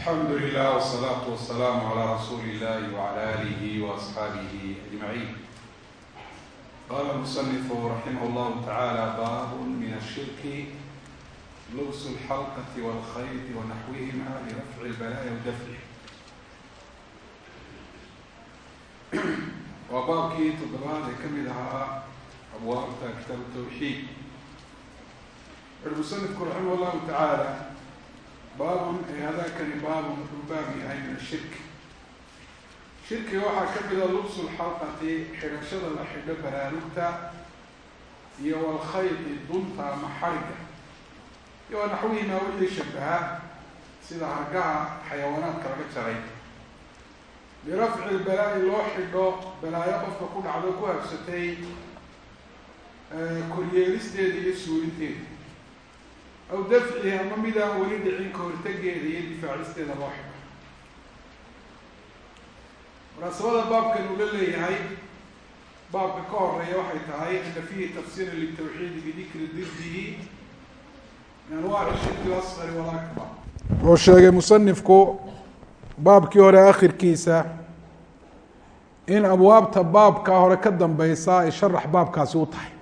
alxamdu lilah wsalaatu wasalaamu calaa rasuuli illahi wacala aalihi waasxaabihi ajmaciin qaala musanifu raximah llahu tacaala baabun min ashirki lubsu lxalqati walkhayti wanaxwihima lirafci lbalaaya wadafci waa baabkii toddobaad ee ka mid ahaa abwaabta kitaabu tawxiid wuxu musanifku llahu tacaala baabun ee hadaakani baabun wuxuu baab yahay min ashirki shirkiga waxaa ka mida lubsu lxalqati xidhashada la xidho baraarugta iyo walkhayti dunta ama xariga. Iyo wanaxwihimaa wixii shabaha sida hargaha xayawaanaadka laga jaray. Lirafci lbalaa-i loo xidho balaayo qofka ku dhacdo ku habsatay koryeelisteeda iyo suulinteeda aw dafcihi ama midaan weli dhicin ka hortegeeda iyo difaacisteeda xidho munaasabada baabkan uu la leeyahay baabka ka horreeya waxay tahay ana fiihi tafsiira litawxiidi bidikri didihi min anwaaci shirki lasqari walakbar wuxuu sheegay musanifku baabkii hore akhirkiisa in abwaabta baabkaa hore ka dambeysa ay sharax baabkaasi u tahay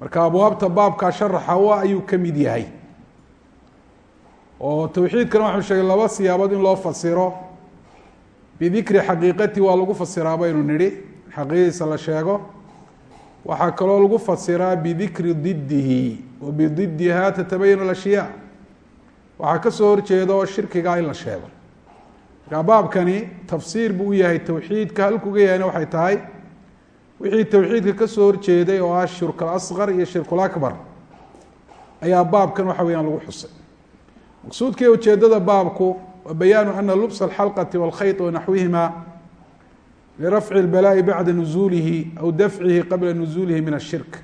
marka abwaabta baabkaa sharaxa u ayuu ka mid yahay. Oo tawxiidkana waxau sheegay laba siyaabood in loo fasiro. Bidikri xaqiiqati waa lagu fasiraa baynu nidhi. Xaqiiqadiisa la sheego. Waxaa kaloo lagu fasiraa bidikri didihi wa bididiha tatabayan alashyaa waxaa ka soo horjeedo shirkiga in la sheego. Markaa baabkani tafsiir buu u yahay tawxiidka halkuga yahayna waxay tahay wixii tawxiidka ka soo horjeeday oo ah shirk alasqar iyo shirkul akbar ayaa baabkan waxa weyaan lagu xusay. Maqsuudkii ujeedada baabku wa bayaanu ana lubsa alxalqati walkhayط wanaxwihima lirafci اlbalaa'i bacda nuzuulihi aw dafcihi qabla nuzuulihi min ashirk.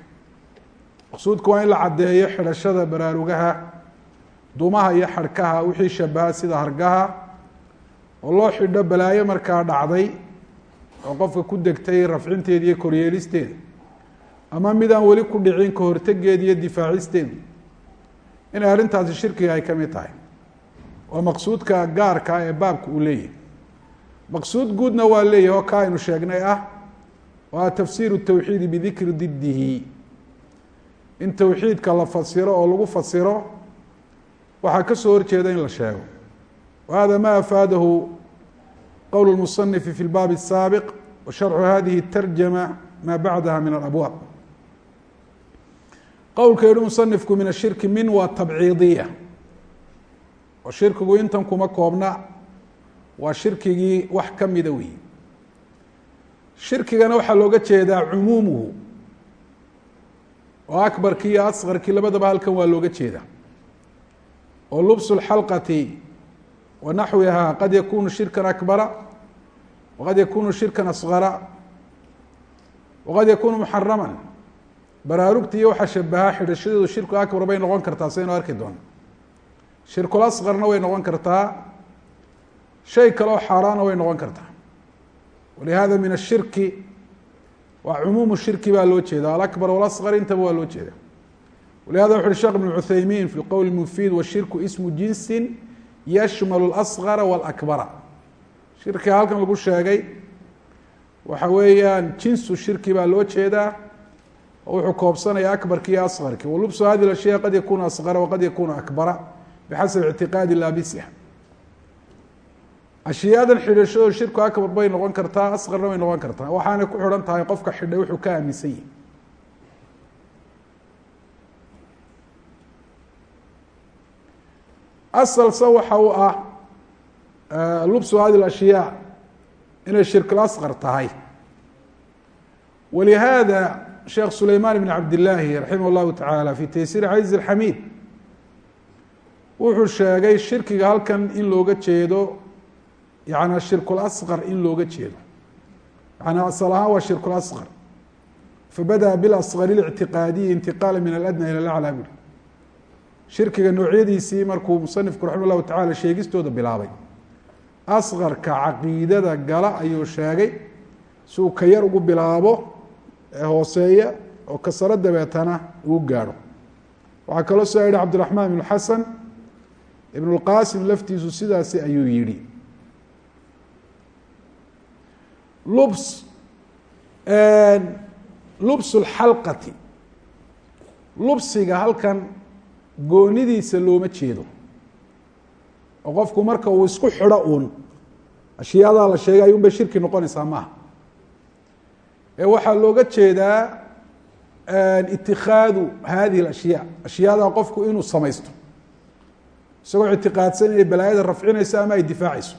Maqsuudku waa in la caddeeyo xidhashada baraarugaha dumaha iyo xadhkaha wixii shabaha sida hargaha oo loo xidho balaayo markaa dhacday oo qofka ku degtay rafcinteeda iyo koryeelisteeda ama midaan weli ku dhicin ka hortegeeda iyo difaacisteeda inay arrintaasi shirkiga ay ka mid tahay. Waa maqsuudka gaarka ee baabka uu leeyahay. Maqsuud guudna waa leeyahay oo ka aynu sheegnay ah waa tafsiiru tawxiidi bidikri didihi in tawxiidka la fasiro oo lagu fasiro waxaa ka soo horjeeda in la sheego. Wa hada ma afaadahu qowl اmusanifi fi lbaab الsaabiq wa sharxu hadihi tarjama ma bacdaha min alabwaab qowlka yihi musanifku min ashirki min waa tabciidiya oo shirkigu intan kuma koobna waa shirkigii wax kamida wey shirkigana waxaa looga jeedaa cumuumuhu oo akbarkii iyo asqarkii labadaba halkan waa looga jeeda oo lubsu اlxalqati wa naxwiha qad yakunu shirka akbara waqad yakunu shirka asqara waqad yakunu muxarama baraarugta iyo waxaa shabahaa xidhashadeedu shirku akbar bay noqon kartaa saynu arki doono shirkul asqarna way noqon kartaa shay kale oo xaaraana way noqon kartaa walihada min ashirki waa cumuumu shirki baa loo jeeda alakbar walasqar intaba waa loo jeeda walihada wuxu uhi sheekh ibn cuthaymiin fi qowl mufiid washirku ismu jinsin yashmalu اlasqara walakbara shirkiga halkan lagu sheegay. Waxa weeyaan jinsu shirki baa loo jeedaa oo wuxuu koobsanaya akbarki iyo asqarki walubsu hadi ashya qad yakunu asqara waqad yakunu akbara bixasabi ictiqaadi laabisiha ashiyaadan xidhashado shirku akbar bay noqon kartaa asqarna bay noqon kartaa. Waxaanay ku xidhan tahay qofka xidhay wuxuu ka aaminsan yahi asalse waxa uu ah lubsu hadi ashyaa inay shirkul asqar tahay. Walihada sheekh sulayman ibn cabdillaahi raximah llahu tacaala fi taysiir caziz alxamiid wuxuu sheegay shirkiga halkan in looga jeedo yana shirkul asqar in looga jeedo. Yana asal ahaan waa shirkul asqar. Fabada bilasqar intiqaala min aladna ila alaclaa buri shirkiga noocyadiisii markuu musanifku raximah llahu tacala sheegistooda bilaabay asqarka caqiidada gala ayuu sheegay. Si uu ka yar ugu bilaabo ee hooseeya oo kasaro dabeetana uu gaadho. Waxaa kaloo soo yihi cabdiraxmaan ibnu xasan ibn اlqasim laftiisu sidaasi ayuu yihi lubs lubs اlxalqati lubsiga halkan goonidiisa looma jeedo oo qofku marka uu isku xidho uun ashiyaadaa la sheegay ayun bay shirki noqonaysaa maaha ee waxaa looga jeedaa itikaadu hadihi اlashyaa ashyaada qofku inuu samaysto. Isagoo ictiqaadsan inay balaayada rafcinayso ama ay difaacayso.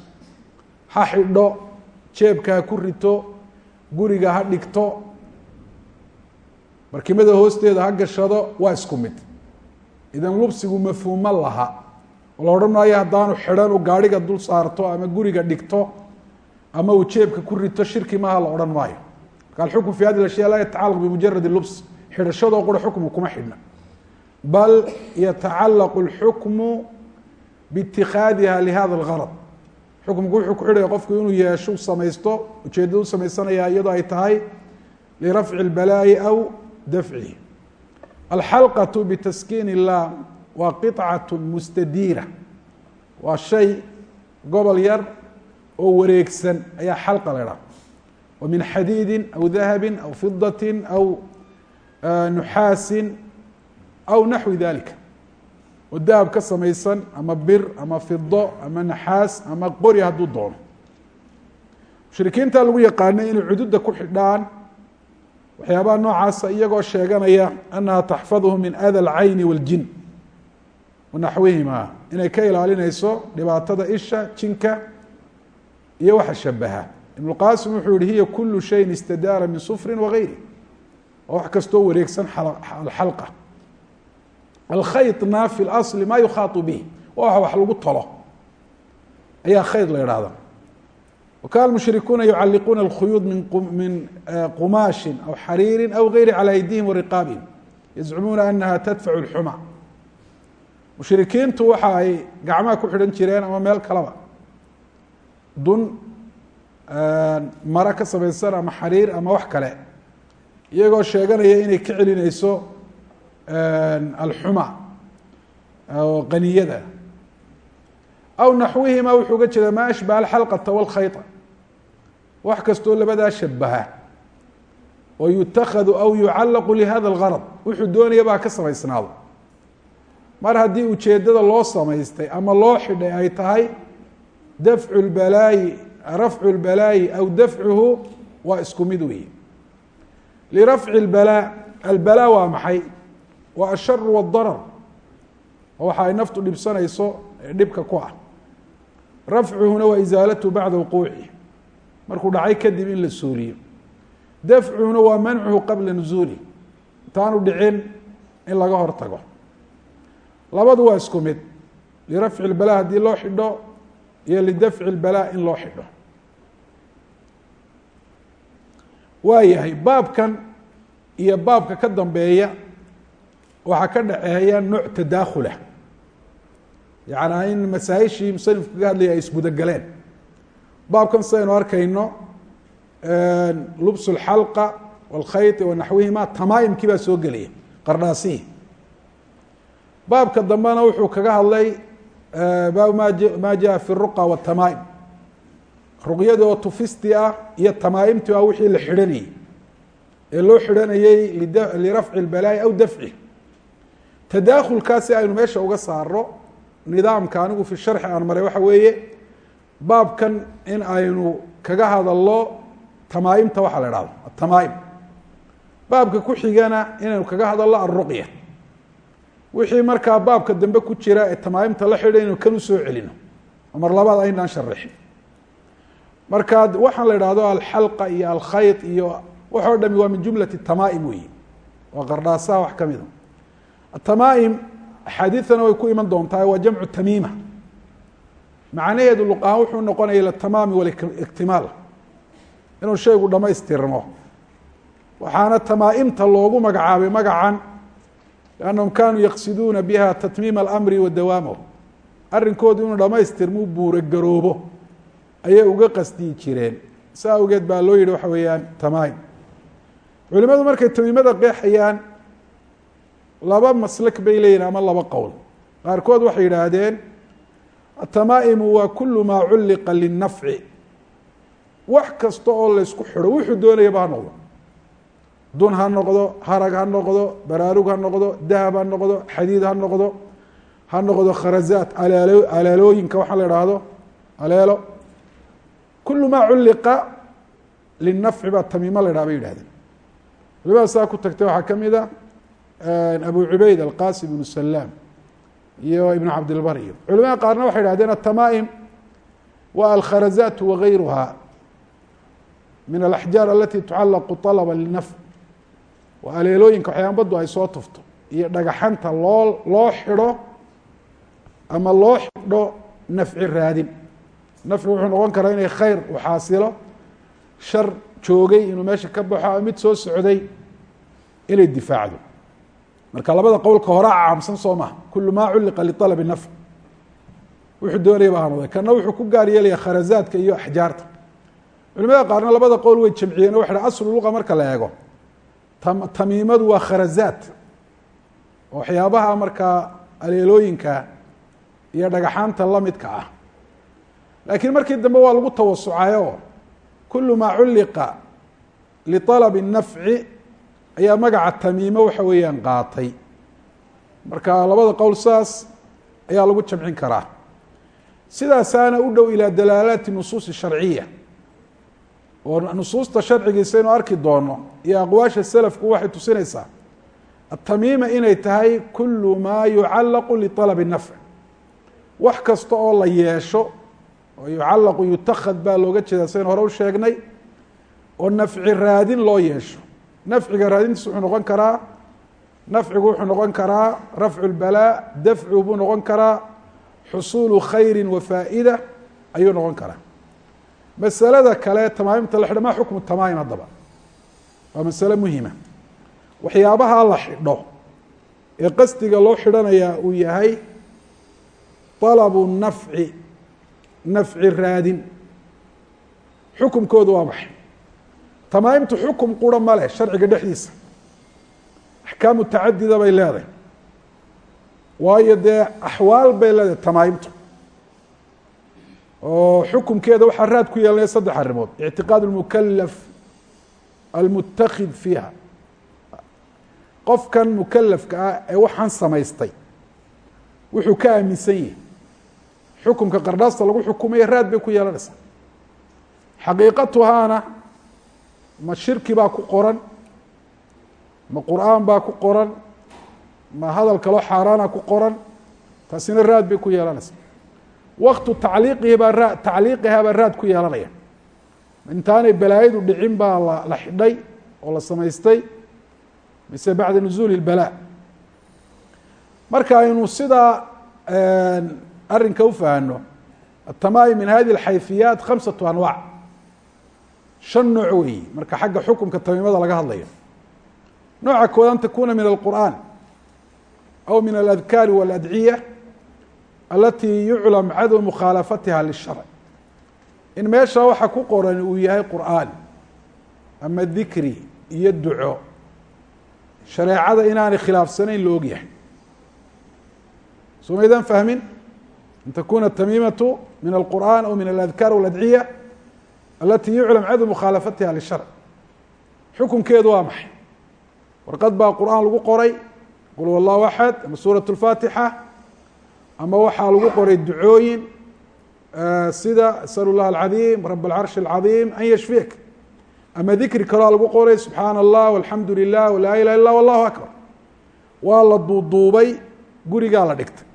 Ha xidho jeebka ha ku rito guriga ha dhigto barkimada hoosteeda ha gashado waa isku mid. Idan lubsigu mafhuumo laha la odhan maayo haddaanu xidhan u gaadhiga dul saarto ama guriga dhigto ama uu jeebka ku rito shirki maha la odhan maayo marka alxukm fi hadi ashya laa yatacalaq bimujarad lubs xidhashadoo qura xukmu kuma xidhna bal yatacalaqu اlxukmu biitikaadiha lihada اlgarad xukumku wuxuu ku xidhaya qofku inuu yeesho u samaysto ujeedada u samaysanaya iyadoo ay tahay lirafci اlbalaa'i aw dafcihi alxalqaة bitaskiin illah waa qiطcaة mustadiira waa shay gobol yar oo wareegsan ayaa xalqa la idhaha wa min xadiidi aw dahabi aw fidaة aw nuxaasi aw naxwi dalika oo dahab ka samaysan ama bir ama fido ama naxaas ama qori hadduu doono mushrikiinta lagu yaqaanay inay cududa ku xidhaan waxyaabaha noocaasa iyagoo sheeganaya anaha taxfadhu min ada alcayni waاljin wanaxwihima inay ka ilaalinayso dhibaatada isha jinka iyo waxa shabaha ibn اlqasim wuxuu yihi hiya kulu shayin istadaara min sufri wagayri oo wax kastoo wareegsan alxalqa alkhayطna fi اlasli ma yukhaatu bih waa wax lagu tolo ayaa khayd la ihahda وkان المشhركuنa يعaلiقuنa الkhyuuط min qmaaشhi أو xariiri أو غayri عalى أydihim وriqاabihim يزcumuuna أنha تdفع الxmى mushrikiintu waxa ay gacmaha ku xidhan jireen ama meel kaleba dun mara ka samaysan ama xariir ama wax kale. Iyagoo sheeganaya inay ka celineyso alxuma oo qaniyada. Aw naxwihima wuxuu ga jeeda maa ashbaha alxalqata walkhayta. Wax kastoo labadaa shabaha oo yutakadu aw yucallaqu lihada algarad wuxuu doonaya baa ka samaysnaado mar haddii ujeedada loo samaystay ama loo xidhay ay tahay dafcu lbalaayi rafcu lbalaayi aw dafcuhu waa isku mid weeye. Lirafci lbalaa albalaa waa maxay? Waa ashar wadarar waxa ay naftu dhibsanayso ee dhibka ku ah. Rafcuhuna waa isaalatu bacda wuquuci markuu dhacay kadib in la suuliyo dafcuhuna waa mancuhu qabla nusuuli intaanu dhicin in laga hor tago labadu waa isku mid lirafci اbalaa haddii loo xidho iyo lidafci اbalaa in loo xidho waa yahay baabkan iyo baabka ka dambeeya waxaa ka dhaceeya nooc tadaakhula yaعnaa in masaaishii musanifku kaga hadlaya ay isgudogaleen baabkan sidaynu arkayno lubs اlxalqa wاlkhayط wanaxwihima tamaa'imkii baa soo gelaya qardhaasihii baabka dambena wuxuu kaga hadlay baab ma ma jaءa fi الruqa wالtamaa'im ruqyadii oo tufisti ah iyo tamaa'imtii ah wixii la xidhanayey ee loo xidhanayey lirafci اbalaa'i aw dafci tadaakulkaasi aynu meesha uga saaro nidaamka anigu fi sharxi aan maray waxa weeye baabkan in aynu kaga hadalno tamaaimta waxaa la ihahdo atamaaim baabka ku xigana inaynu kaga hadalno alruqya wixii markaa baabka dambe ku jira ee tamaaimta la xidha inaynu kan u soo celino. Mar labaad aynaan sharixin marka waxaan la idhahdo alxalqa iyo alkhayط iyo waxoo dhami waa min jumlati tamaaim weyi waa qardhaasaha wax kamida atamaaim axaadiidana way ku iman doontaa waa jamcu tamiima. Macnaheedu luqahaan wuxuu noqonaya litamaami waliktimaal inuu shaygu dhamaystirmo waxaana tamaaimta loogu magacaabay magacan liannahum kanuu yaqsiduuna biha tatmiima alamri wa dawaamahu arrinkoodu inuu dhamaystirmuu buuragaroobo ayay uga qasdiyi jireen sa awgeed baa loo yihi waxa weeyaan tamaaim culimadu markay tamiimada qeexayaan laba maslak bay leeyihiin ama laba qowl qaarkood waxay yidhaahdeen atamaa'imu waa kulu maa culliqa linafci wax kasta oo laysku xidho wuxuu doonayaba ha dun ha noqdo harag ha noqdo baraarug ha noqdo dahab ha noqdo xadiid ha noqdo ha noqdo kharazaat alaalo alaalooyinka waxaa la idhaahdo aleelo kulu maa culliqa linafci baa tamiimo la idhaha bay yidhahdeen culimada saa ku tagtay waxaa ka mid a abu cubayd alqasim ibnu salaam iyo ibn cabdilbar iyo culimada qaarna waxay idhahdeen atamaaim wa alkharazaat wagayruha min alaxjaar alati tucalaqu alaba linafc waa aleelooyinka waxyaan baddu ay soo tufto. Iyo dhagaxanta loo loo xidho ama loo xidho nafci raadin. Nafci wuxuu noqon karaa inay khayr u xaasilo. Shar joogay inuu meesha ka baxo ama mid soo socday inay difaacdo. Marka labada qowlka hore caamsan soo maha kulu maa culliqa lialabi nafc wuxuu doonaya ba hanoday kana wuxuu ku gaar yeelaya kharazaadka iyo axjaarta. Culimada qaarna labada qowl way jamciyeen. O waxay aslu luqa marka la eego tamiimadu waa kharazaad waxyaabaha markaa aleelooyinka iyo dhagaxaanta lamidka ah. Laakiin markii dambe waa lagu tawasucayo. Kulu maa culliqa lialabi nafci ayaa magaca tamiimo waxa weeyaan qaatay. Marka labada qowl saas ayaa lagu jamcin karaa. Sidaasaana u dhow ilaa dalaalaati nusuusi sharciya oo nusuusta sharcigiisa inu arki doono iyo aqwaasha selafku waxay tusinaysaa atamiima inay tahay kulu maa yucallaqu lialabi nafc wax kasta oo la yeesho oo yucallaqu yutakad baa looga jeeda saynu hore u sheegnay oo nafci raadin loo yeesho. Nafciga raadintiisa wuxuu noqon karaa nafcigu wuxuu noqon karaa rafcu اlbalaa dafcu buu noqon karaa xusuulu khayri wa faa'ida ayuu noqon karaa masalada kale tamaamimta la xidho ma xukmu tamaamim haddaba. Waa masale muhima waxyaabaha la xidho ee qasdiga loo xidhanayaa uu yahay طalabu nafci nafci raadin. Xukumkoodu waa maxay? Tamaamimtu xukum qura ma leh sharciga dhexdiisa. Axkaamu tacadida bay leedahay. Waayo dee axwaal bay leedahay tamaamimtu oo xukumkeeda waxaa raad ku yeelanaya saddex arrimood. Ictiqaad اlmukalaf almutakid fiiha. Qofkan mukalafka ah ee waxaan samaystay wuxuu ka aaminsan yahay xukumka qardhaasta lagu xukumaya raad bay ku yeelanaysaa. Xaqiiqatuhaana ma shirki baa ku qoran ma qur'aan baa ku qoran ma hadal kaloo xaaraana ku qoran taasina raad bay ku yeelanaysaa waktu tacliiqihi baa raa tacliiqihaa baa raad ku yeelanaya. Intaanay balaayadu dhicin baa la xidhay oo la samaystay mise bacda nuzuuli اlbalaa marka aynu sidaa arrinka ufahano atamaayim min hadi اlxayfiyaat khamsatu anwac shan nooc weeyi. Marka xagga xukumka tamiimada laga hadlayo. Nooca kood an takuna min alqur'an aw min aladkaari waladciya alati yuclam cadw mukhaalafatiha lisharc in meesha waxa ku qoran uu yahay qur'aan ama dikri iyo duco shareecada inaanay khilaafsanayn la ogyahay soo maydaan fahmin an takuna tamiimatu min alqur'an aw min aladkaar waladciya alati yuclam cadw mukhaalafatiha lisharc xukunkeedu waa maxay warqad baa qur'aan lagu qoray qul wallahu axad ama suuraة اlfaatixa ama waxaa lagu qoray ducooyin sida asأl الlah الcadiim rab اlcarshi الcadiim an yashfiyk ama dikri kaloo lagu qoray subxaana الlah alxamdu lilah laa ilah ilah allahu akbar waa la duuduubay gurigaa la dhigtay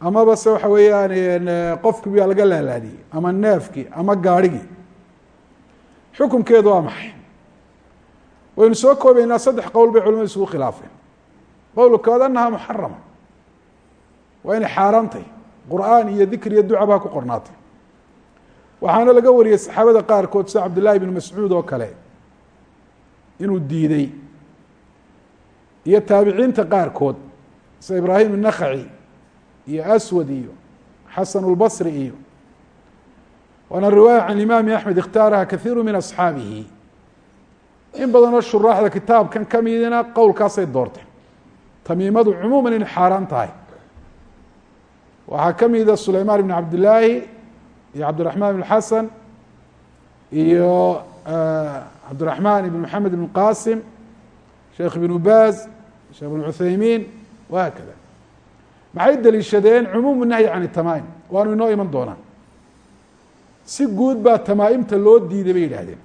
amaba se waxa weeyaan qofkii baa laga laalaadiyey ama neefkii ama gaarhigii xukunkeedu waa maxay waynu soo koobeynaa saddex qowl bay culimadu isugu khilaafeen qowlka kood anaha muxarama waa inay xaaraantay qur'aan iyo dikr iyo duca baa ku qornaatay waxaana laga wariyey saxaabada qaarkood sida cabdillahi ibnu mascuud oo kale inuu diiday iyo taabiciinta qaarkood sida ibraahim الnakhaci iyo aswad iyo xasan اlbasri iyo waana riwaaya can imaami axmed ikhtaaraha kahiiru min asxaabihi in badanoo shuraaxda kitaabkan ka midina qowlkaasay doorteen tamiimadu cumuuman inay xaaraan tahay waxaa ka mida sulaymaan ibn cabdillaahi iyo cabdiraxmaan ibn xasan iyo cabdiraxmaan ibn maxamed ibn qasim sheekh ibnu baaz sheekh ibn cuthaymiin wahakada maxay deliishadeen cumuumu nahyi can itamaa'im waanu inoo iman doonaa si guud baa tamaa'imta loo diiday bay yidhaahdeen.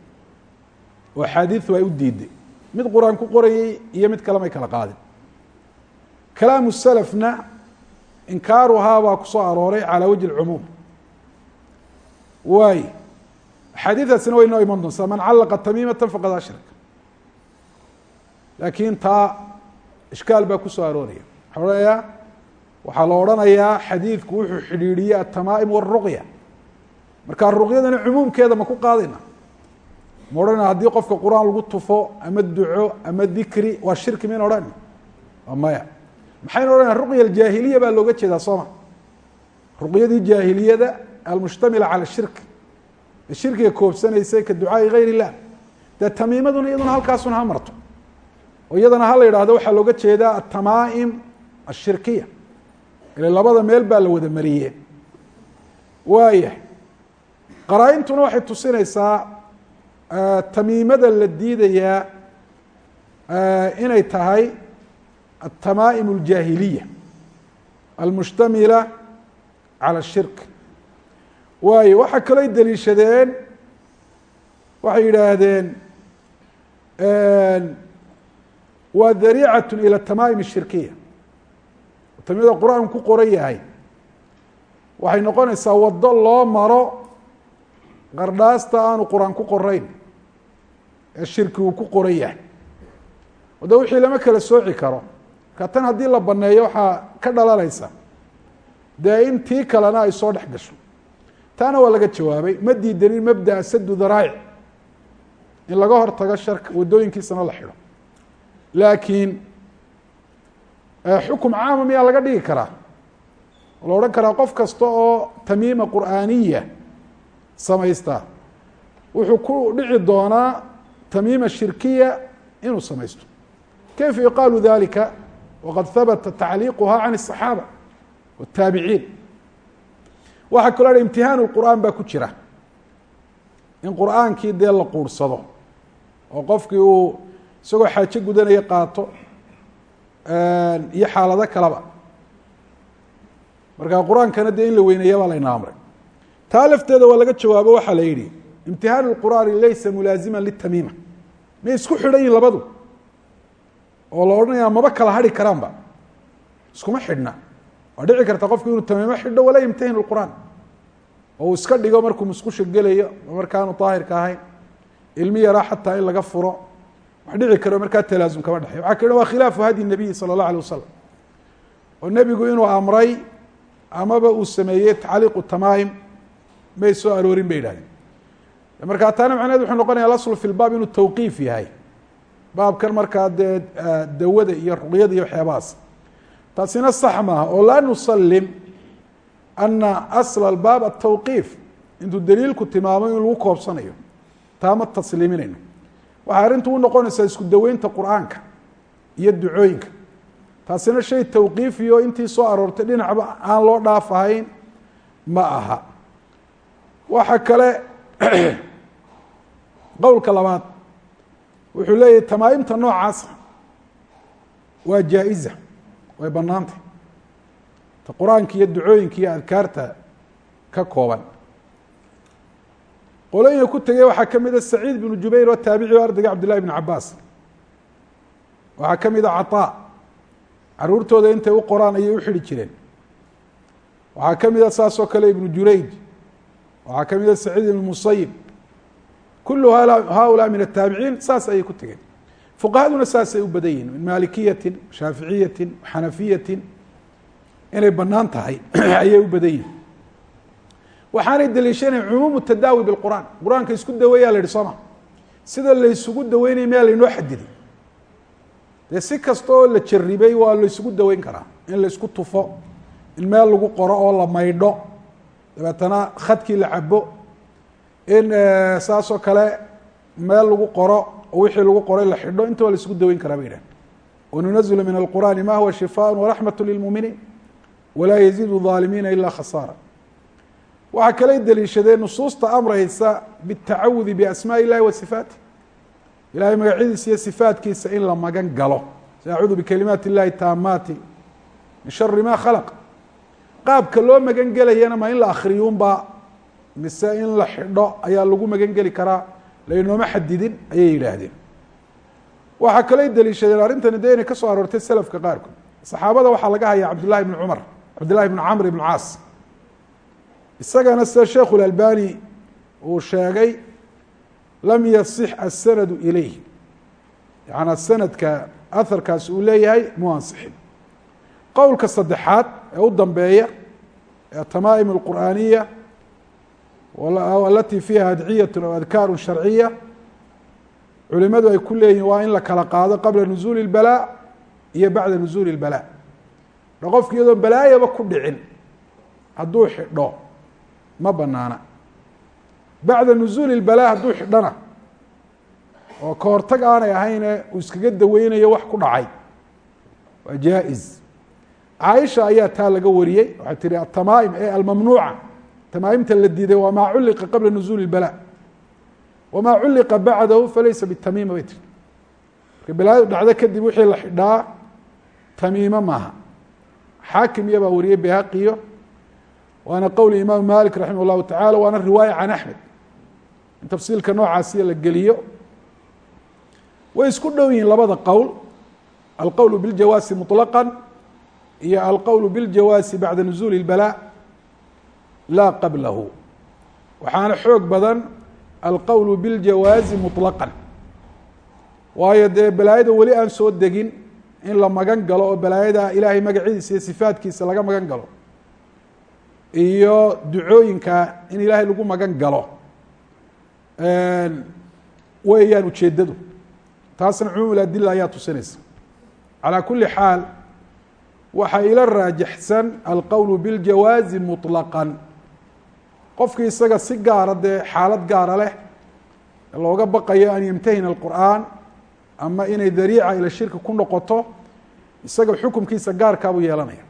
Oo axaadiidu ay u diiday mid qur'aan ku qorayay iyo mid kale may kala qaadin kalaamu salafna inkaaruhaa baa ku soo arooray calaa wajhi اlcumuum waay axaadiidaasina way inoo iman doontaa man callaqa tamiimata faqad ashrak laakiin taa ishkaal baa ku soo arooraya. Waxaa odhanayaa waxaa la odhanayaa xadiidku wuxuu xidhiidhiyey atamaa'im wاruqya marka ruqyadana cumuumkeeda ma ku qaadayna. Ma odhanayna haddii qofka qur'aan lagu tufo ama duco ama dikri waa shirki mayn odhan maya maxaynu odhanaya ruqya aljaahiliya baa looga jeedaa sooma ruqyadii jaahiliyada almushtamila cala shirk. Ee shirkiga koobsanaysay ka ducaai gayr illah. Dee tamiimaduna iyaduna halkaasuna ha marto. Oo iyadana ha la yidhahdo waxaa looga jeedaa atamaa'im ashirkiya ile labada meel baa la wada mariyee waayahay qaraa-intuna waxay tusinaysaa tamiimada la diidayaa inay tahay atamaa'im aljaahiliya almushtamila cala shirk waayo waxaa kalooy deliishadeen waxay yidhaahdeen waa dariicat ilى tamaa'im الshirkiya tamiimada qur-aanku ku qoran yahay waxay noqonaysaa waddo loo maro qardhaasta aanu qur-aan ku qorayn ee shirki uu ku qoran yahay wadda wixii lama kala sooci karo marka tan haddii la baneeyo waxaa ka dhalanaysa. Dee in tii kalena ay soo dhex gasho. Taana waa laga jawaabay ma diidanin mabdaa sadu daraa'ic. In laga hor tago sharka waddooyinkiisana la xidho. Laakiin xukum caama miyaa laga dhigi karaa? La odhan karaa qof kasta oo tamiima qur'aaniya samaysta. Wuxuu ku dhici doonaa tamiima shirkiya inuu samaysto. Kayfa yuqaalu dalika waqad habata tacliiquha can الصaxaaba wالtaabiciin waxaa kaloo ha imtihaan اlqur'aan baa ku jira in qur'aankii dee la quursado oo qofkii uu isagoo xaajo gudanaya qaato iyo xaalado kaleba marka qur-aankana dee in la weyneeya baa layna amray taa lafteeda waa laga jawaabo waxaa la yidhi imtihaan اlqur'aani laysa mulaazima litamiima may isku xidhan yihin labadu oo la odhanayaa maba kala hadhi karaanba iskuma xidhna waa dhici karta qofku inuu tamiimo xidho walaa yimtahin اlqur'aan oo uu iska dhigo markuu musqusha gelayo markaanu daahirka ahayn ilmi yaraa xataa in laga furo wax dhici karo markaa talaasum kama dhexey waxa ka waa khilaafu hadi nabiyi salى اllah alيه wasalam oo nebigu inuu amray amaba uu sameeyey tacliiqu tamaim may soo aroorin bay yidhahdeen markaa taana macneed wuxuu noqonaya alaslu fi lbaab inuu tawqiif yahay baabkan markaa dee dawada iyo ruqyada iyo waxyaabahaas. Taasina sax maaha oo laa nusalim ana asla albaab atawqiif intuu daliilku tilmaamo in lagu koobsanayo taa ma tasliiminayno. Waxay arrintu u noqonaysaa isku daweynta qur'aanka iyo ducooyinka. Taasina shay tawqiifiyo intii soo aroortay dhinacba aan loo dhaafahayn ma aha. Waxa kale qowlka labaad wuxuu leeyahy tamaaimta noocaasa waa jaa-iza way banaantay ta qur'aanka iyo ducooyinka iyo adkaarta ka kooban. Qolooyinka ku tegey waxaa ka mid a saciid binu jubayr oo taabici o ardayga cabdillahi bn cabaas waxaa ka mid a caطaa caruurtooda intay u qoraan ayay u xidhi jireen. Waxaa ka mid a saas oo kale ibnu jurayj. Waxaa ka mid a saciid ibn musayib kulu haulaa min ataabiciin saas ayay ku tegeen fuqahaduna saasay u badan yihiin min maalikiyatin shaaficiyatin xanafiyatin inay bannaan tahay ayay u badan yihiin waxaanay daliishanayn cumuumu tadaawi biqur'aan qur'aanka isku daweeyaa la yihi sooma sida laysugu daweynaya miyaa laynoo xadiday dee si kasta oo la jaribay waa laysugu daweyn karaa in laysku tufo in meel lagu qoro oo la maydho dabeetana khadkii la cabo in saas oo kale meel lagu qoro oo wixii lagu qoray la xidho inta waa la isugu daweyn karaa ba yidhah wanunazilu min alqur'aani ma huwa shifaaء waraxmat lilmuminiin walaa yaziidu ظaalimiina ilaa khasaara waxaa kalay deliishadeen nusuusta amraysa biالtacawudi biasmaaء illahi wa sifaatih ilahay magacyadiisa iyo sifaatkiisa in la magan galo acuudu bikalimaati اllahi taamaati min shari ma khalaq qaabka loo magan gelayana ma in la akriyuunba mise in la xidho ayaa lagu magan geli karaa laynooma xadidin ayay yidhaahdeen. Waxaa kalay deliishadeen arrintani de inay ka soo aroortay selafka qaarkood. Saxaabada waxaa laga hayaa cabdullahi bn cumar cabdillahi bn camr ibn caas. Isagana sida sheikhu lalbani uu sheegay lam yasix asanadu ilayh yaana sanadka aharkaasi uu leeyahay mu ansixin. Qowlka saddexaad ee u dambeeya ee tamaa'im alqur'aaniya alati fiiha adciyat aw adkaaru sharciya culimadu ay ku leeyihin waa in la kala qaado qabla nuzuuli اlbalaa iyo bacda nuzuuli اlbalaa a qofku iyadoon balaayaba ku dhicin hadduu xidho ma banaana bacda nuzuuli اlbalaa hadduu xidhona oo ka hortag aanay ahayne uu iskaga daweynayo wax ku dhacay waa jaa-iz caaisha ayaa taa laga wariyey waxay tihi atamaa'im ee almamnuuca tamaa'imta la diiday waa maa culliqa qabla nuzuuli اlbalaa wamaa culliqa bacdahu falaysa bitamiima bay tiri marka balaayadu dhacdo kadib wixii la xidhaa tamiimo maaha xaakim iya baa wariyey bayhaqiyo waana qowl imaamu malik raximah اllahu tacala waana riwaaya can axmed in tafsiilka noocaasiya la geliyo way isku dhow yihiin labada qowl alqowl biljawaasi muطlaqا iyo alqowl biljawaasi bacda nuzuuli اlbalaa laa qablahu waxaana xoog badan alqowl biاljawaazi muطlaqا waayo dee balaayada weli aan soo degin in la magan galo oo balaayada ilaahay magacidiisa iyo sifaatkiisa laga magan galo iyo ducooyinka in ilaahay lagu magan galo weeyaan ujeedadu taasna cumuum adila ayaa tusinaysa calى kuli xaal waxaa ila raajaxsan alqowl biاljawaazi muطlaqا qofkii isaga si gaara dee xaalad gaara leh looga baqayo an yamtahina اlqur'an ama inay dariica ila shirki ku noqoto isaga xukumkiisa gaarkaa buu yeelanaya.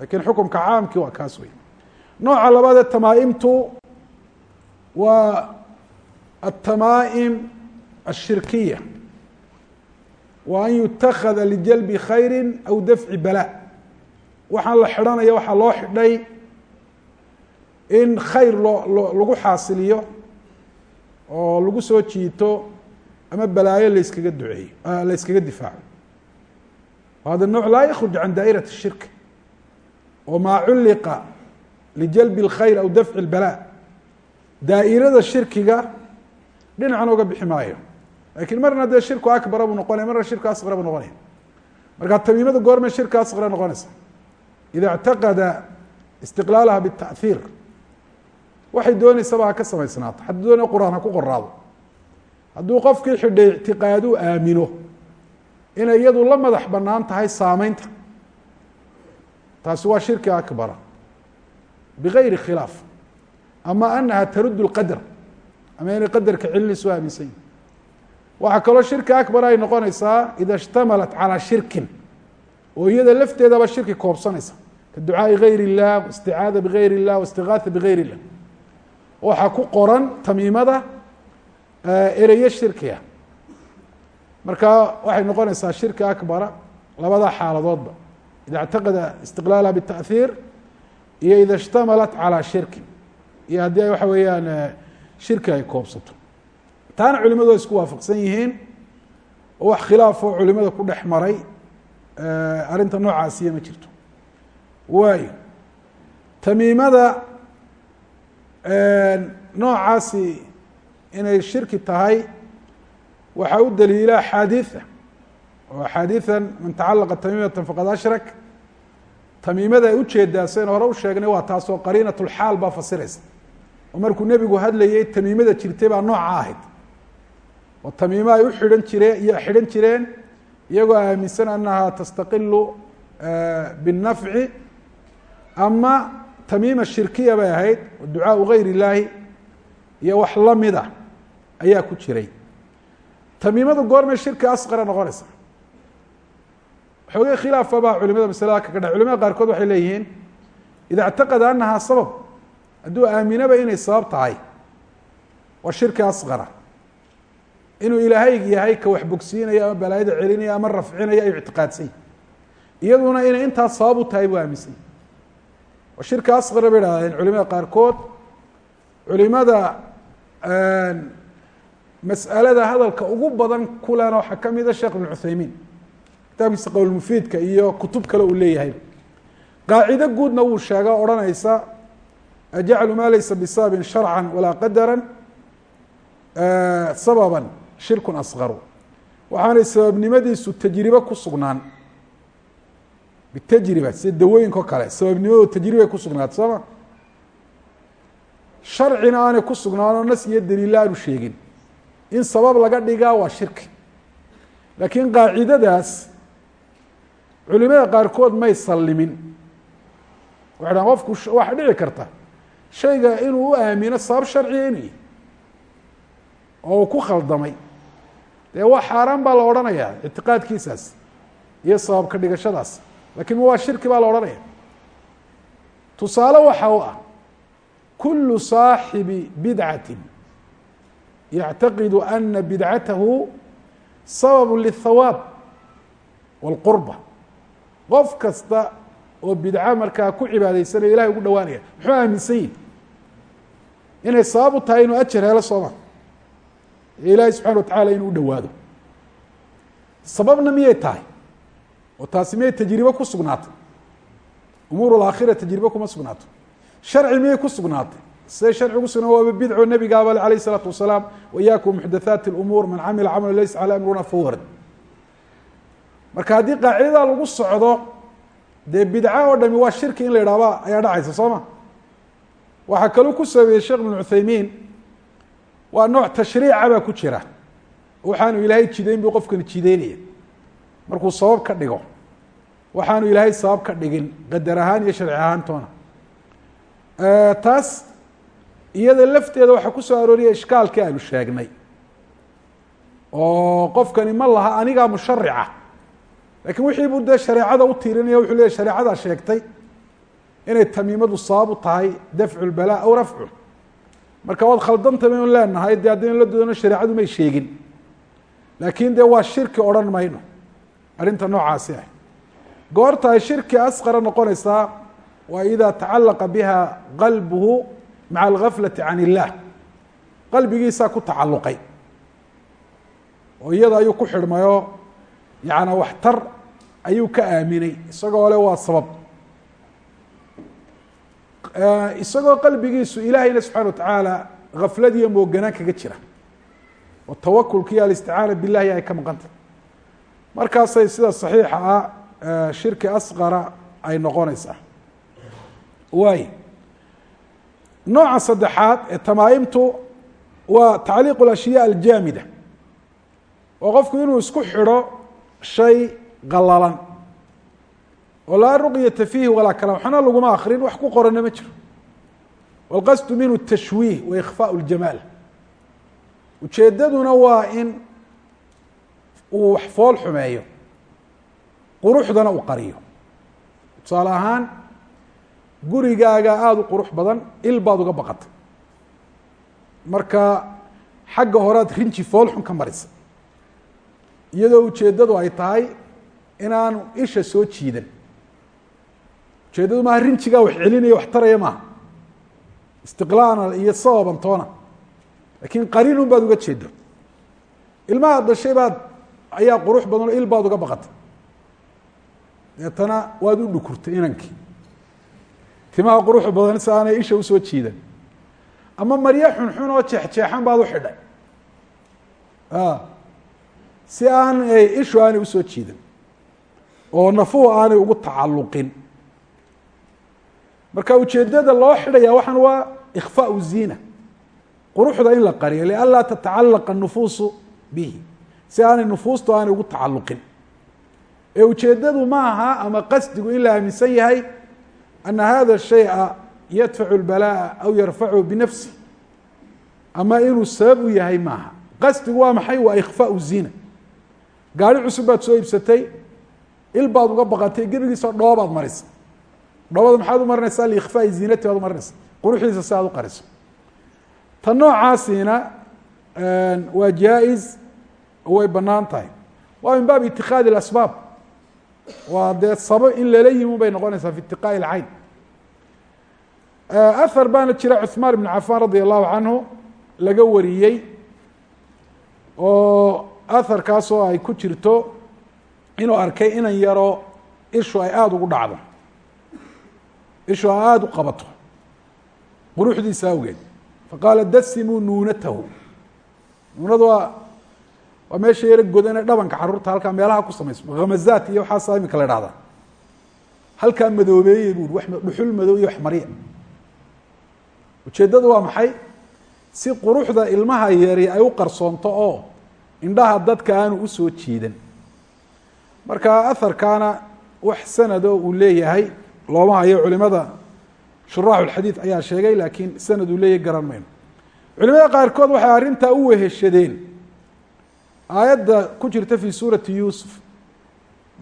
Lakiin xukumka caamkii waa kaas wey nooca labaadee tamaa'imtu waa atamaa'im ashirkiya wa an yutakada lijalbi khayri aw dafci balaa waxaan la xidhanaya waxaa loo xidhay in khayr loo loo lagu xaasiliyo oo lagu soo jiito ama balaayo layskaga duceeyo la yskaga difaaco hada الnوع laa yakruج can daa'iraة الshirk wmaa culliqa lijalbi الkhayr aw dafci الbalaa daa'irada shirkiga dhinacan oga bixi maayo lakiin marna dee shirku akbara buu noqonaya marna shirku asqara buu noqonaya marka tamiimada goormay shirka asqara noqonaysa ida اctaqada istiqlaalaha bالtaأhiir waxay dooneysaba ha ka samaysnaato hadduu doonaya quraan ha ku qoraado hadduu qofkii xidhay ictiqaadu aamino inay iyadu la madax banaan tahay saameynta taasi waa shirki akbara bigayri khilaaf ama anaha tarud اlqadr ama inay qadarka celinayso aaminsan yihin waxaa kaloo shirki akbar ay noqonaysaa ida اshtamalat calى shirkin oo iyada lafteedaba shirki koobsanaysa ka ducaai gayr الlah isticaada bigayr الlah istigaatha bigayr الlah waxaa ku qoran tamiimada ereyo shirkiga marka waxay noqonaysaa shirki akbara labada xaaladoodba ida اctaqada istiqlaalaha bالtaأhiir iyo ida اshtamalat calى shirkin iyo haddii ay waxa weeyaan shirki ay koobsato taana culimadu way isku waafaqsan yihiin oo wax khilaafoo culimada ku dhex maray arrinta noocaasiya ma jirto waayo tamiimada noocaasi inay shirki tahay waxaa u daliila axaadiida oo axaadiidan man tacalaqa tamiimata faqad ashrak. Tamiimada ay u jeedaa saynu hore u sheegnay waa taasoo qariinat lxaal baa fasiraysa. Oo markuu nebigu hadlayay tamiimada jirtay baa nooca ahayd. Oo tamiimo ay u xidhan iyo xidhan jireen iyagoo aaminsan anaha tastaqilu biالnafci ama tamiima shirkiya bay ahayd ducaau gayr illaahi iyo wax lamida ayaa ku jiray. Tamiimada goormay shirki asqara noqonaysa. Xoogay khilaafa baa culimada masalada kaga dha culimada qaarkood waxay leeyihiin ida اctaqada anahaa sabab hadduu aaminaba inay sabab tahay waa shirki asqara. Inuu ilaahay yahay ka wax bogsiinaya ama balaayada celinaya ama rafcinaya ayuu ictiqaadsanya iyaduna inay intaas sabab u tahay buu aaminsanya waa shirki asqara bay hahdeen culimada qaarkood. Culimada mas'alada hadalka ugu badan kulena waxaa ka mida sheekh ibn cuthaymiin kitaabkiisa qowlmufiidka iyo kutub kale uu leeyahay. Qaacido guudna wuu sheega odhanaysa ajaclu maa laysa bisababin sharca walaa qadara sababa shirkun asqaru waxaanay sababnimadiisu tajribe ku sugnaan bitajriba sida dawooyinka o kale sababnimadooda tajribay ku sugnaata soo ma sharcina aanay ku sugnaanoo nas iyo daliilla aanu sheegin in sabab laga dhigaa waa shirki laakiin qaacidadaas culimada qaarkood may sallimin. Waxay dhahan qofku waxa dhici karta. Shayga inuu u aamino sabab sharciga inuu yahy oo uu ku khaldamay dee waa xaaraan baa la odhanayaa ictiqaadkiisaas iyo sabab ka dhigashadaas lakin waa shirki baa la odhanaya tusaale waxa u ah kulu صaaxibi bidcati yactaqidu ana bidcatahu sabab lلthawaab wاlqurba qof kasta oo bidco markaa ku cibaadeysanaya ilahay ugu dhawaanaya muxuu aaminsan yihi inay sabab u tahay inuu ajar helo sooma iyo ilaahay subxana watacala inuu u dhawaado sababna miyay tahay Oo taasi miyay tajribe ku sugnaatay. Umuur tajribe kuma sugnaato sharci miyay ku sugnaatay? Siday sharci ku sugnaa? Waaba bidco nebigaaba alayh isalaatu wasalaam waiyakum muxdathaati اlumuur man camila camala laysa calى amruna fawarad marka haddii qaacidadaa lagu socdo dee bidco oo dhami waa shirki in la idhaahba ayaa dhacaysa soo ma? Waxaa kaloo ku sabeeyey sheekh ibn waa nooc tashriica baa ku jira. Waxaanu ilaahay jidayn buu qofkani jideynaya markuu sabab ka dhigo waxaanu ilaahay sabab ka dhigin qadar ahaan iyo sharci ahaantoona. Taas iyada lafteeda waxaa ku soo arooriya ishkaalkii aynu sheegnay oo qofkani ma laha anigaa musharica laakiin wixii buu dee shareecada u tiirinaya wuxuu leeyahy shareecadaa sheegtay inay tamiimadu sabab u tahay dafcu lbalaa aw rafcu. Marka waad khaldanta baynu leenahay dee haddaynu la doodano shareecadu may sheegin. Laakin dee waa shirki odhan mayno arrinta noocaasi ah. Goorta ay shirki asqara noqonaysaa waa ida tacalaqa biha qalbuhu maca algaflati can illah. Qalbigiisaa ku tacalluqay. Oo iyada ayuu ku xidhmayoo yaana waxtar ayuu ka aaminay isagoo le waa sabab. Isagoo qalbigiisu ilaahayna subxana watacaala gafladiiyo mooganaan kaga jira. Oo tawakulka iyo alisticaana billahi ay ka maqantay markaasay sida saxiixa ah shirki asqara ay noqonaysaa waay nooca saddexaad ee tamaaimtu waa tacliiq اlashyaa aljaamida oo qofku inuu isku xidho shay qalalan oo laa ruqyata fiihi walaa kalaam waxna laguma akrin wax ku qorana ma jiro wاlqasdu minhu tashwiih wa ikfaaء اljamaal ujeedaduna waa in uu wax fool xumeeyo quruxdana uu qariyo. Tusaale ahaan gurigaaga aada u qurux badan il baad uga baqatay. Marka xagga horead rinji fool xun ka marisa iyadoo ujeeddadu ay tahay inaanu isha soo jiidan. Ujeeddadu maaha rinjigaa wax celinaya wax taraya maaha. Istiqlaana iyo sababan toona. Laakiin qariin un baad uga jeedo ilmaha dashay baad ayaa qurux badan oo il baad uga baqatay. Deetana waad u dhukurtay inankii timaha quruxu badan si aanay isha u soo jiidan. Ama maryo xunxun oo jeexjeexan baad u xidhay. Si aanay ishu aanay u soo jiidan. Oo nafuhu aanay ugu tacalluqin. Marka ujeedada loo xidhaya waxaan waa ikfaau ziina quruxda in la qariyo lianlaa tatacalaqa nufuusu bihi si aanay nufuustu aanay ugu tacaluqin ee ujeedadu ma aha ama qasdigu in la aaminsan yahay ana hada shaya yadfacu اlbalaa aw yarfachu binafsi. Ama inuu sabab u yahay maaha qasdigu waa maxay? Waa ikhfaau zina. Gaari cusub baad soo iibsatay il baad uga baqantay gerigiisao dhoobaad marisa dhoobada maxaad u marinaysaa? Liikhfaai ziinati baad umarinaysa quruxdiisa si aad u qariso. Ta noocaasina waa jaa-is way banaan tahay waa min baab itikaadi اasbaab waa dee sabo in lala yimin bay noqonaysaa fi itiqaaءi اlcayn ahar baana jira cuثmaan ibn cafan radi allahu canhu laga wariyey oo aharkaasoo ay ku jirto inuu arkay inan yaro ishu ay aada ugu dhacdo ishu ay aada u qabato quruxdiisa awgeed faqaala dasimuu nuunatahu nuunadu waa waa meesha yaro godane dhabanka carruurta halkaa meelaha ku samaysmo hamazaat iyo waxaasa imika la ihahdaa halkaa madoobeeyey buuri wax dhuxul madow iyo wax marya ujeeddadu waa maxay? Si quruxda ilmaha yari ay u qarsoonto oo indhaha dadka aanu u soo jiidan. Marka aharkaana wax sanado uu leeyahay looma hayo culimada shuraaxu lxadiid ayaa sheegay laakiin sanad uu leeyahay garan mayno. Culimada qaarkood waxay arrintaa u weheshadeen aayadda ku jirta fi suurati yuusuf.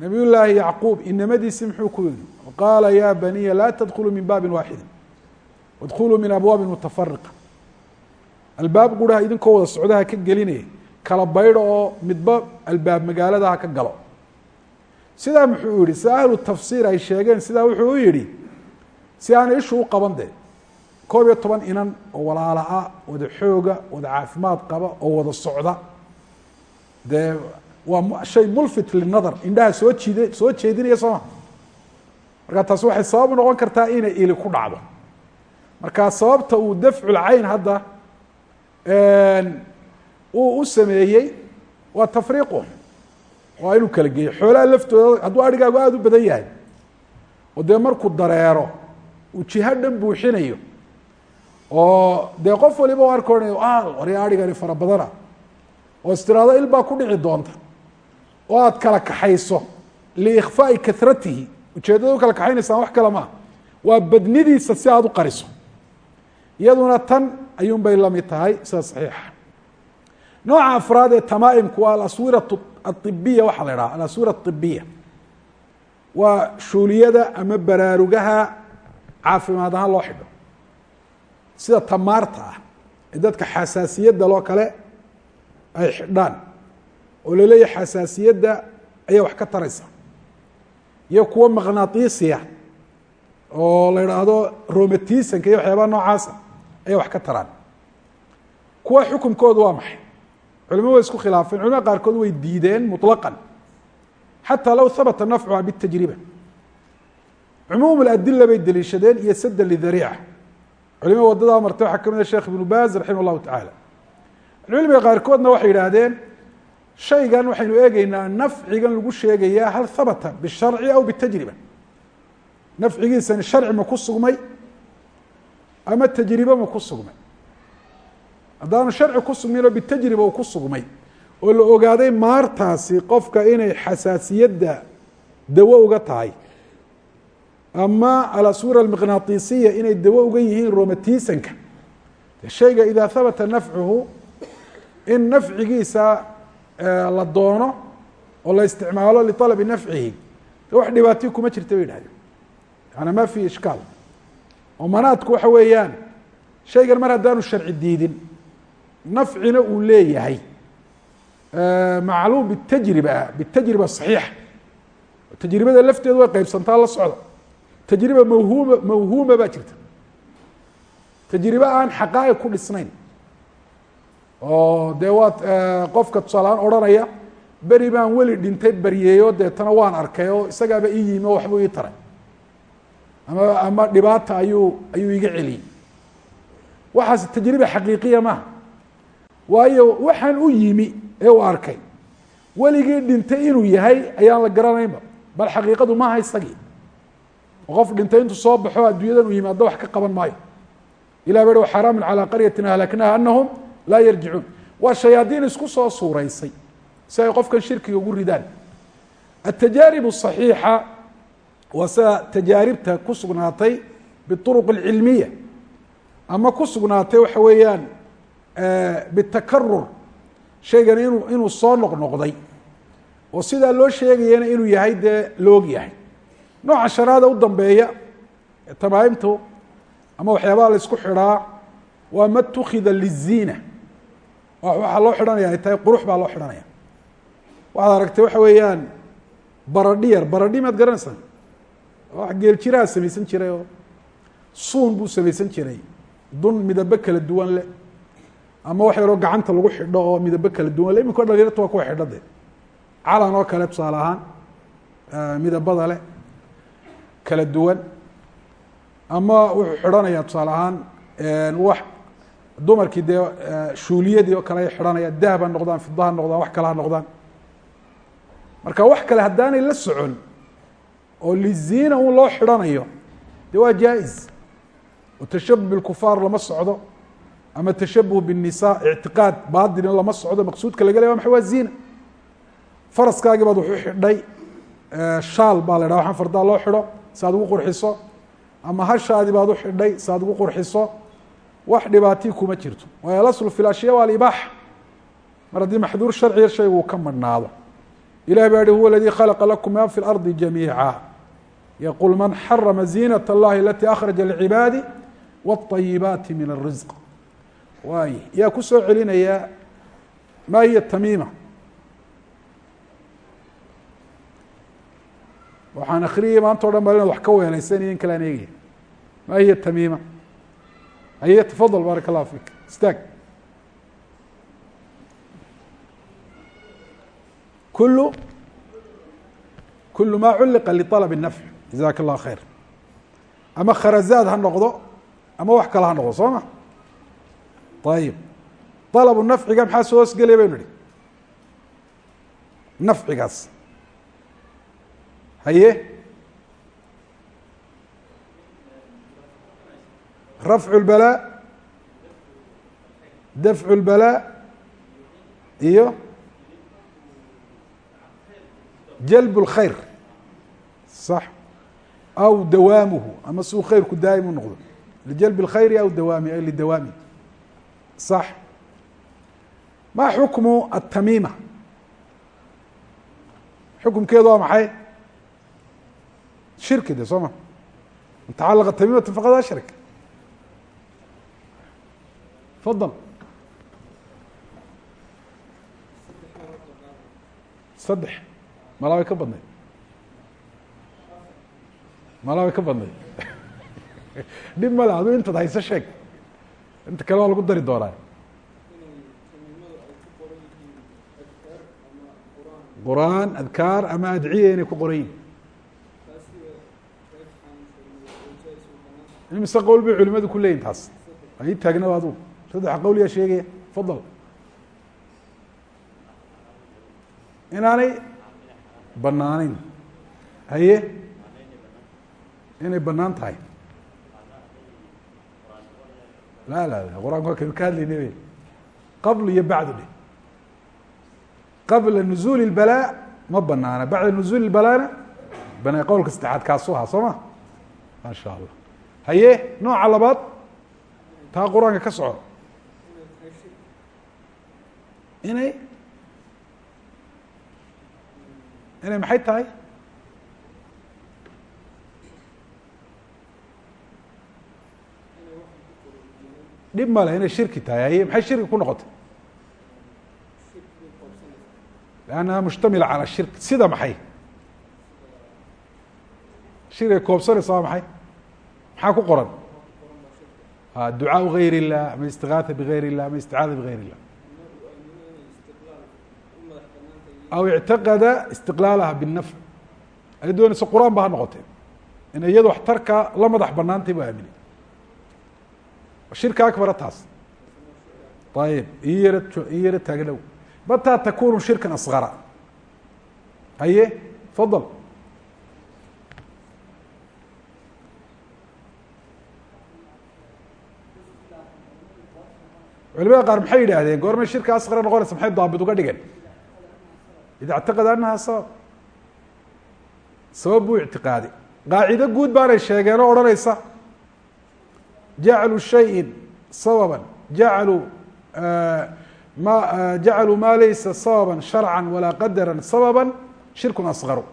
Nabiy llaahi yacquub inamadiisi muxuu ku yihi qaala ya baniya laa tadkuluu min baabin waaxidin wadkuluu min abwaabi mutafariqa albaab guraha idinkoo wada socdaha ka gelinaya kala baydho oo midba albaab magaalada ha ka galo. Sidaa muxuu yihi sida ahlu tafsiir ay sheegeen sidaa wuxuu u yihi si aanay ishu u qaban de koob iyo toban inan oo walaala ah wada xooga wada caafimaad qaba oo wada socda dee waa shay mulfit linadar indhaha soo jiid soo jeedinaya sooma marka taasi waxay sabab u noqon kartaa inay ili ku dhacdo. Marka sababta uu dafculcayn hadda uu u sameeyey waa tafriiqu. Waa inuu kala geeyo. Xoolaha laftooda hadduu arigaagu aada u badan yahay oo dee markuu dareero uu jiho dhan buuxinayo oo dee qof waliba u arkoonay wari arigani fara badana oo istiraado il baa ku dhici doonta. Oo aada kala kaxayso liikhfaai karatihi ujeeddada kala kaxaynaysaan wax kale maaha. Waa badnidiisa si aada u qariso. Iyaduna tan ayuun bay la mid tahay sida saxiixa nooca afraad ee tamaaimku waa alaswiratu aibiya waxaa la idhaha alaswira aibiya waa shuuliyada ama baraarugaha caafimaad ahaan loo xidho. Sida tamaarta ah ee dadka xasaasiyadda loo kale ay xidhaan oo laleeyahay xasaasiyadda ayaa wax ka taraysa iyo kuwo maqnaatiisiya oo la idhaahdo romatisanka iyo waxyaabaha noocaasa ayay wax ka taraan kuwa xukunkoodu waa maxay culimadu way isku khilaafeen culimada qaarkood way diideen muطlaqan xataa low habata nafcuha bitajriba cumuum اadila bay deliishadeen iyo sada lidariica culimada wadadaa martay waxaa kamid a sheekh ibnu baz raximah اllahu tacaala cilmiga qaarkoodna waxay yidhaahdeen shaygan waxaynu eegeynaa nafcigan lagu sheegayaa hal habata bisharci aw bitajriba. Nafcigiisani sharci ma ku sugmay ama tajribe ma ku sugmay. Haddaanu sharci ku sugnayn oo bitajriba uu ku sugmay. Oo la ogaaday maartaasi qofka inay xasaasiyadda dawo uga tahay. Ama alaswira almiqnaatiisiya inay dawo uga yihiin romatisanka shayga idaa habata nafcuhu in nafcigiisa la doono oo la isticmaalo lialabi nafcihi. Wax dhibaatiyo kuma jirta bay yidhahdeen. Yaani ma fi ishkaal. Oo manaadku waxa weeyaan shaygan mar haddaanu sharci diidin nafcina uu leeyahay macluum bitajriba bitajriba saxiixa tajribada lafteedu way qeybsantaa la socda. Tajriba mawhuuma mawhuuma baa jirta. Tajribe aan xaqaa'iq ku dhisnayn oo dee waad qofka tusaaleaan odhanaya beri baan weli dhintay baryeeyo deetana waan arkay oo isagaaba ii yimi oo waxbuu ii taray. Ama ama dhibaata ayuu ayuu iga celiyey. Waxaas tajriba xaqiiqiya maaha waayo waxaan u yimi ee uu arkay. Weligii dhintay inuu yahay ayaan la garanaynba. Bal xaqiiqadu maaha isagii oo qof dhintay intuu soo baxo adduunyadan uu yimaado wax ka qaban maayo. Ilah ba xaraamun calaa qaryatin ahlaknaha anahum laa yarjicuun waa shayaadiin isku soo suuraysay si ay qofkan shirkiga ugu ridaan atajaarib الصaxiixa waa sida tajaaribta ku sugnaatay biطuruq اlcilmiya ama ku sugnaatay waxa weeyaan bitakarur shaygan inu inuu soo noqnoqday oo sidaa loo sheegayana inuu yahay dee loog yahay nooca shanaada u dambeeya tamaaimtu ama waxyaabaha la isku xidhaa waa ma tukida liziina waxaa loo xidhanaya ay tahay qurux baa loo xidhanaya. Waxaad aragtay waxa weeyaan baradhi yar baradhi maad garanaysaa wax geeljiraa samaysan jiray oo. Suun buu samaysan jiray. Dun midabo kala duwan leh. Ama wax yaroo gacanta lagu xidho oo midabo kala duwan le iminka o waa kuwa xidho de calan oo kale tusaale ahaan midabada leh. Kala duwan. Ama wuxuu xidhanaya tusaale ahaan wax dumarkii dee shuuliyadii oo kale ay xidhanayaan dahab ha noqdaan fida ha noqdaan wax kale ha noqdaan. Marka wax kale haddaanay la socon oo liziina un loo xidhanayo de waa jaa-is oo tashabuh bilkufaar lama socdo ama tashabuh biالnisa ictiqaad baadilin lama socdo maqsuudka laga ley maxay waa ziina? Faraskaagii baad wuxu xidhay shaal baa la dhaha waxaan fardaa loo xidho si ugu qurxiso ama hashaadi baad u xidhay si ugu qurxiso wax dhibaatii kuma jirto waayo alaslu fi lashya waa alibaaxa mar haddii maxduur sharciya shaygu uu ka madhnaado ilahi baa yihi huwa aladii khalaqa lakum ma fi اlardi jamiica yaqul man xarama ziinaة اllahi alati akhraja lcibaadi wالطayibaati min الrisq waay yaa ku soo celinaya ma hiya tamiima waxaan akriyay maanta o dhan bal inaad wax ka weelaysanayo in kale an eegaya ma hiya tamiima haye tafadal baaraka اllahu fik istaag kulu kulu ma culliqa liطalb الnafc jazaka اllah khayr ama kharazaad ha noqdo ama wax kale ha noqdo soo ma ayib طalbu nafciga maxaa soo hoosgelaya baynu ihi nafcigaas haye rafcu lbalaa dafcu lbalaa iyo jalb اlkhayr sax aw dawaamuhu ama si uu khayrku daa'im u noqdo lijalb اlkhayri aw dawaami ay lidawaami sax ma xukmu atamiima xukumkeedu waa maxay shirki de soo ma man tacalaqa tamiimata faqad ashrak fadal saddex. Malaa way ka badnay. Malaa way ka badnay. Dhib male aduu intaad hayso sheeg. Inta kale waa lagu dari doonaa. Qur'aan adkaar ama adciya inay ku qoran yihiin imise qowl bay culimadu ku leeyihiin taas? Ay taagnaba adugu saddexa qowl yaa sheegaya fadal inaanay banaaneyn haye inay bannaan tahay la la waa kaynu ka hadlayna be qabl iyo bacdu dhe qabla nuzuul اlbalaa ma banaana bacda nuzuul اbalaana bana qowlka saddexaad kaasu ahaa soo ma ma sha allah haye nooca labaad taa qur'aanka ka soco inay inay maxay tahay dhib male inay shirki tahay haye maxay shirki ku noqotay lannaha mushtamila calى shirk sida maxay shirkay koobsanaysa waa maxay maxaa ku qoran ducaaء غayr الlah ama istigaatha bغayr الlah ama isticaada bغayr الlah aw ictiqada istiqlaalaha binafy ay doonayso qur'aan ba ha noqotee inay iyada waxtarka la madax banaantay bu aaminay shirka akbara taas ayib in yara in yara taaglow mataa takunu shirkan asgara haye fadal culimada qaar maxay yidhaahdeen goormay shirka asgara noqonaysa maxay daabit uga dhigeen ida اctaqada anaha sabab sabab buu ictiqaaday qaacido guud baanay sheegeen oo odhanaysa jaclu shayin sababa jacaluu ma jacaluu ma laysa sababa sharca walaa qadara sababa shirkun asgaru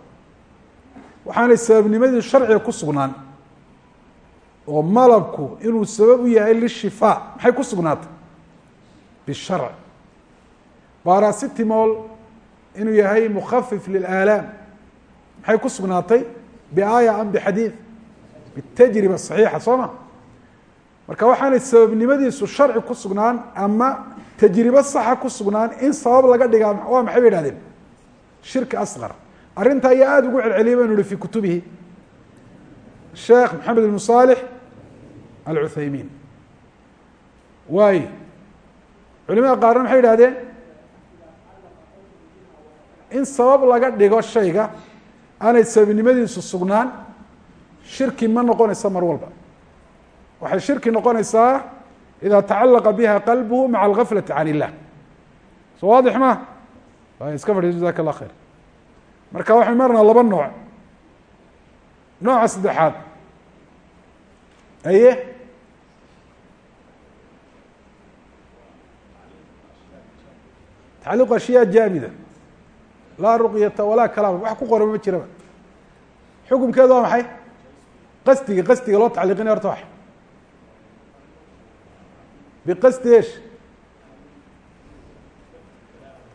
waxaanay sababnimadii sharciga ku sugnaan oo malabku inuu sabab u yahay lishifaa maxay ku sugnaatay bisharc barasitimol inuu yahay mukafif lilaalaam. Maxay ku sugnaatay? Biaaya am bixadiid bitajriba saxiixa soo ma? Marka waxaanay sababnimadiisu sharci ku sugnaan ama tajribo saxa ku sugnaan in sabab laga dhigaa waa maxay bay ihahdeen shirki asqar arrinta ayaa aada ugu celceliyay baynu ihi fi kutubihi. Sheekh maxamed ibnu saalix alcuthaymiin. Waayo culimada qaarna maxay yihahdeen in sabab laga dhigo shayga aanay sababnimadiisu sugnaan shirki ma noqonaysa mar walba. Waxay shirki noqonaysaa ida tacalaqa biha qalbuhu maca algaflati can illah. Soo waadix ma? Iska fadhiiso jasak allah khayr. Marka waxay marnaa laba nooc. Nooca saddexaad. Aye tacliiq ashyaa jaamida laa ruqyata walaa kalaama wax ku qoran ma jiraba xukumkeedu waa maxay qasdiga qasdiga loo tacliiqinaya horta wax biqasdi esh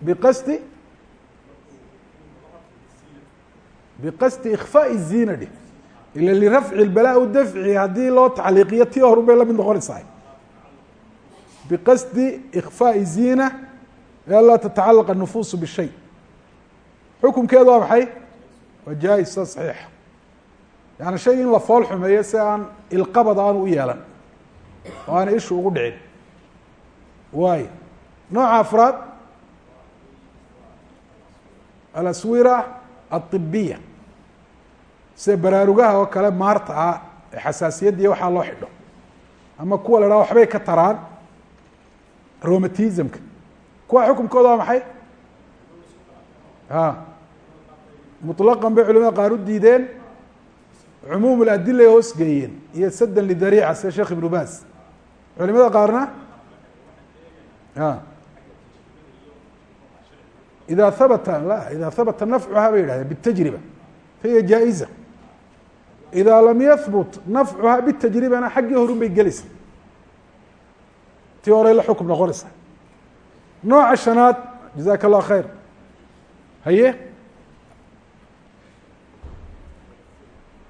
biqasdi biqasdi ikfaaء الzina dheh ila lirafci اbalaa u dafci haddii loo tacliiqiyo tii horun bay la mid noqonaysaa biqasdi ikfaaء الzina anlaa tatacalaqa الnufuusu bishay xukumkeedu waa maxay? Waa jaa-is sa saxiixa yani shay in la fool xumeeyo si aan ilqabad aanu u yeelan oo aana ishu ugu dhicin. Waayo nooca afraad? Alaswira aلطibiya sida baraarugaha oo kale maarta ah ee xasaasiyaddiiyo waxaa loo xidho. Ama kuwa la dhaha waxbay ka taraan romatismka kuwa xukumkooda waa maxay? A muطlaqan bay culimada qaar u diideen cumuum اladila ay hoosgeeyeen iyo sadan lidariica sida sheekh ibnu bas. Culimada qaarna ida habata la ida habata nafcuha bay yihahdeen bitajriba fahiya jaa-iza. Ida lam yahbut nafcuha bitajribana xaggii horun bay gelaysa. Tii horey la xukum noqonaysa. Nooca shanaad jazaka allah khayr. Haye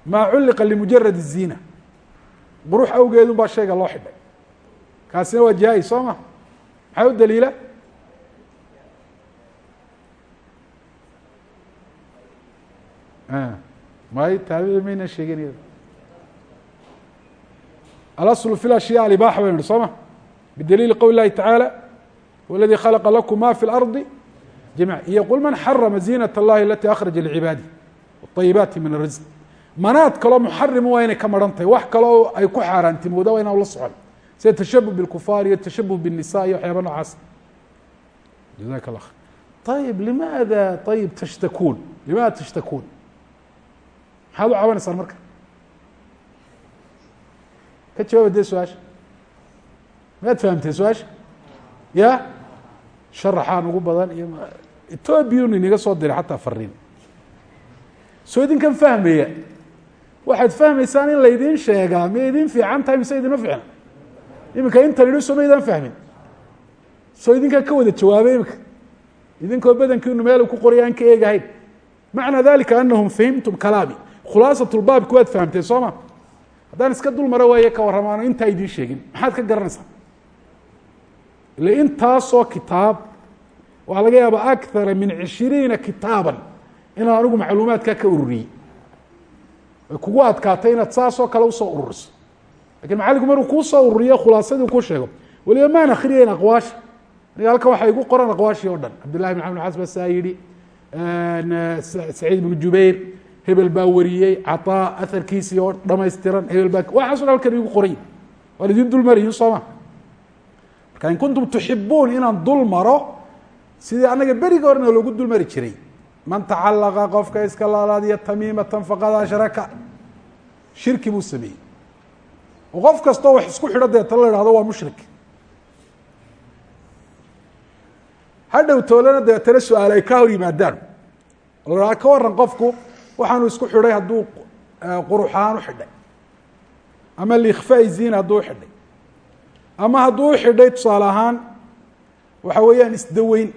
maa culliqa limujarad الzina qurux awgeedun baa shayga loo xidhay kaasina waa jaa-is soo ma maxaa u daliila may taabici mayna sheegin iyada alaslu fi ashyaa alibaaxa baynu ihi soo ma bidaliili qowl اllahi taعaalى wاladii khalaqa lakum ma fi اlarضi jamiع iyo qul man xarama ziinaة اllahi alati akhraja lcibaadi الطayibaati min الrisq manaad kaloo muxarima waa inay ka maran tahay wax kaloo ay ku xaaraantimooda waa inaan la socon sida tashabuh biاlkufaar iyo tashabuh biالnisa iyo waxyaaba noocaas jazak اllah ayib limaada ayib tashtakuun limaada tashtakuun maxaad u cabanaysaan marka ka jawaaba dee su-aasha maad fahamtee su-aasha ya sharaxaan ugu badan iyo etoobiyun inaga soo diray xataa fariin soo idinkan fahmaya waxaad fahmaysaan in laydin sheegaa idin fiican tahay mise idinma fiicna? Iminka intan idhi soo ma idaan fahmin. Soo idinkaa ka wada jawaabay iminka. Idinkoo badankiinu meel ku qoray ka eegahayn. Macna dalika anahum fahimtum kalaami. Khulaasat lbaabki waad fahamteen soo ma? Haddaan iska dul maro waaye ka warramaano intaa idiin sheegin. Maxaad ka garanaysaa? Ile intaasoo kitaab waxaa laga yaaba akara min cishiriina kitaaban. Inaan anigu macluumaadkaa ka ururiyey ay kugu adkaatay inaad saasoo kale u soo ururiso laakiin macalinku maruu kuu soo ururiyo khulaasadii kuu sheego waliba maan akriyeyn aqwaasha aniga halkan waxaa igu qoran aqwaashii o dhan. Cabdillahi bin xamed xas basaa yidhi saciid bnu jubayr hebel baa wariyey caطaa aharkiisii oo dhamaystiran hebel baa waxaaso halkan igu qoray. Waan idin dul sooma marka in kuntum tuxibuun inaan dul sidii annaga beriga horena loogu dul jiray man tacalaqa qofka iska laalaadiya tamiimatan faqad ashraka shirki buu sameeyey. Oo qof kastoo wax isku xidho deeta la ihahdo waa mushrik. Hadhow toolana deetana su'aal ay ka hor yimaadaan. La hahda ka waran qofku waxaanu isku xidhay hadduu quruxaan u xidhay. Ama likhfaai zina hadduu uxidhay ama hadduu uxidhay tusaale ahaan waxa weeyaan isdaweyn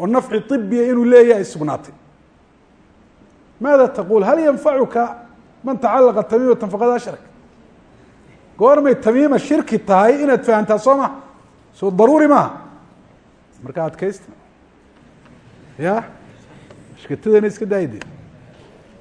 oo nafci طibiya inuu leeyahay sugnaatay maada taqul hal yanfacuka man tacalaqa tamiimatan faqad ashrak? Goormay tamiima shirki tahay inaad fahantaa soo maha? Soo daruuri maaha marka adkaysta. Ya mashkatadana iska daayde